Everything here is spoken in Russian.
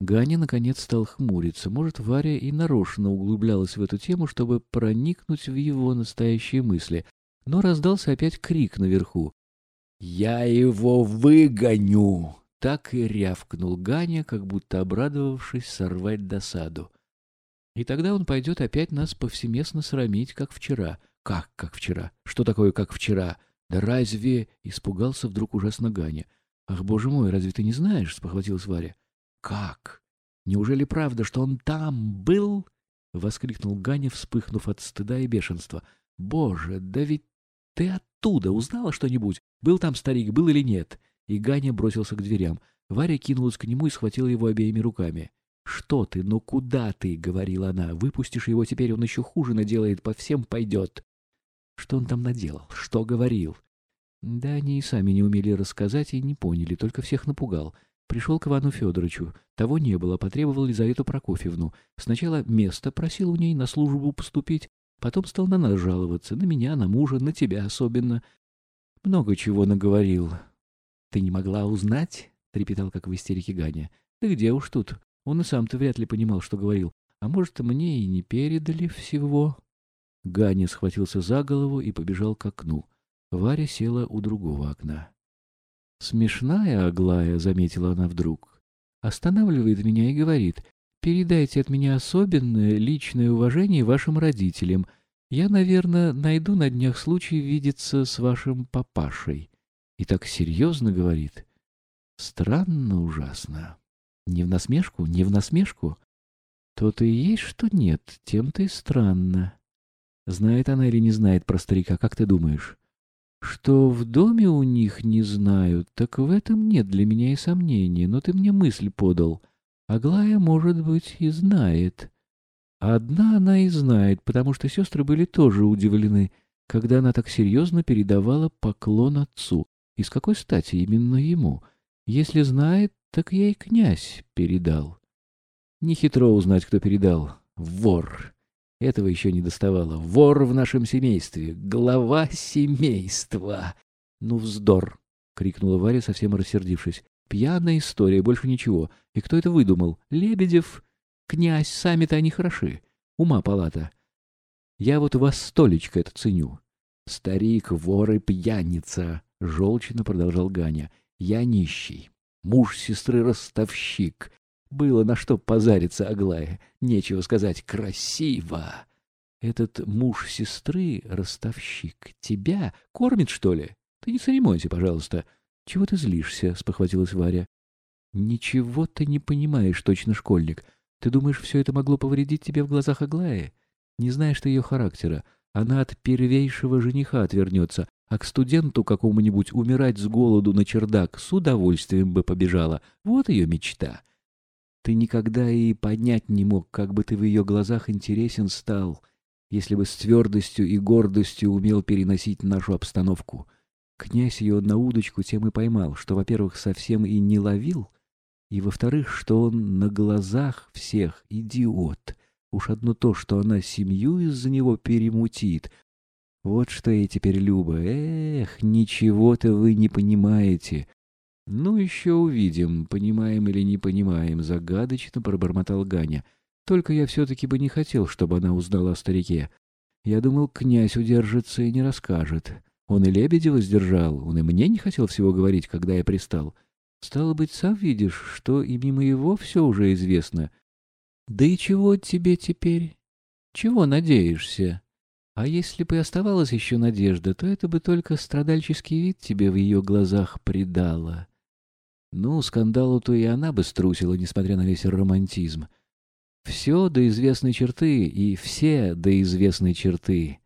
Ганя, наконец, стал хмуриться. Может, Варя и нарочно углублялась в эту тему, чтобы проникнуть в его настоящие мысли. Но раздался опять крик наверху. «Я его выгоню!» Так и рявкнул Ганя, как будто обрадовавшись сорвать досаду. И тогда он пойдет опять нас повсеместно срамить, как вчера. Как, как вчера? Что такое, как вчера? Да разве... Испугался вдруг ужасно Ганя. Ах, боже мой, разве ты не знаешь? Спохватилась Варя. Как? Неужели правда, что он там был? Воскликнул Ганя, вспыхнув от стыда и бешенства. Боже, да ведь ты оттуда узнала что-нибудь? Был там старик, был или нет? И Ганя бросился к дверям. Варя кинулась к нему и схватила его обеими руками. «Что ты? Ну куда ты?» — говорила она. «Выпустишь его, теперь он еще хуже наделает, по всем пойдет». Что он там наделал? Что говорил? Да они и сами не умели рассказать и не поняли, только всех напугал. Пришел к Ивану Федоровичу. Того не было, потребовал Лизавету Прокофьевну. Сначала место просил у ней на службу поступить, потом стал на нас жаловаться, на меня, на мужа, на тебя особенно. Много чего наговорил. «Ты не могла узнать?» — трепетал, как в истерике Ганя. «Да где уж тут? Он и сам-то вряд ли понимал, что говорил. А может, мне и не передали всего?» Ганя схватился за голову и побежал к окну. Варя села у другого окна. «Смешная Аглая», — заметила она вдруг. «Останавливает меня и говорит, передайте от меня особенное личное уважение вашим родителям. Я, наверное, найду на днях случай видеться с вашим папашей». И так серьезно говорит. Странно ужасно. Не в насмешку, не в насмешку. То-то и есть, что нет, тем-то и странно. Знает она или не знает про старика, как ты думаешь? Что в доме у них не знают, так в этом нет для меня и сомнений, но ты мне мысль подал. Аглая, может быть, и знает. Одна она и знает, потому что сестры были тоже удивлены, когда она так серьезно передавала поклон отцу. И с какой стати именно ему? Если знает, так и князь передал. Нехитро узнать, кто передал. Вор. Этого еще не доставало. Вор в нашем семействе. Глава семейства. Ну, вздор! — крикнула Варя, совсем рассердившись. Пьяная история, больше ничего. И кто это выдумал? Лебедев? Князь, сами-то они хороши. Ума палата. Я вот вас столечко это ценю. Старик, вор и пьяница. — желчно продолжал Ганя. «Я нищий. Муж сестры ростовщик. Было на что позариться, Аглая. Нечего сказать, красиво. Этот муж сестры, ростовщик, тебя кормит, что ли? Ты не церемонься, пожалуйста. Чего ты злишься?» — спохватилась Варя. «Ничего ты не понимаешь, точно школьник. Ты думаешь, все это могло повредить тебе в глазах Аглаи? Не знаешь ты ее характера. Она от первейшего жениха отвернется, а к студенту какому-нибудь умирать с голоду на чердак с удовольствием бы побежала. Вот ее мечта. Ты никогда и понять не мог, как бы ты в ее глазах интересен стал, если бы с твердостью и гордостью умел переносить нашу обстановку. Князь ее на удочку тем и поймал, что, во-первых, совсем и не ловил, и, во-вторых, что он на глазах всех идиот. Уж одно то, что она семью из-за него перемутит, вот что я теперь, Люба. Эх, ничего-то вы не понимаете. Ну, еще увидим, понимаем или не понимаем, загадочно пробормотал Ганя. Только я все-таки бы не хотел, чтобы она узнала о старике. Я думал, князь удержится и не расскажет. Он и Лебедева сдержал, он и мне не хотел всего говорить, когда я пристал. Стало быть, сам видишь, что и мимо его все уже известно. Да и чего тебе теперь? Чего надеешься? А если бы оставалась еще надежда, то это бы только страдальческий вид тебе в ее глазах придало. Ну, скандалу-то и она бы струсила, несмотря на весь романтизм. Все до известной черты, и все до известной черты.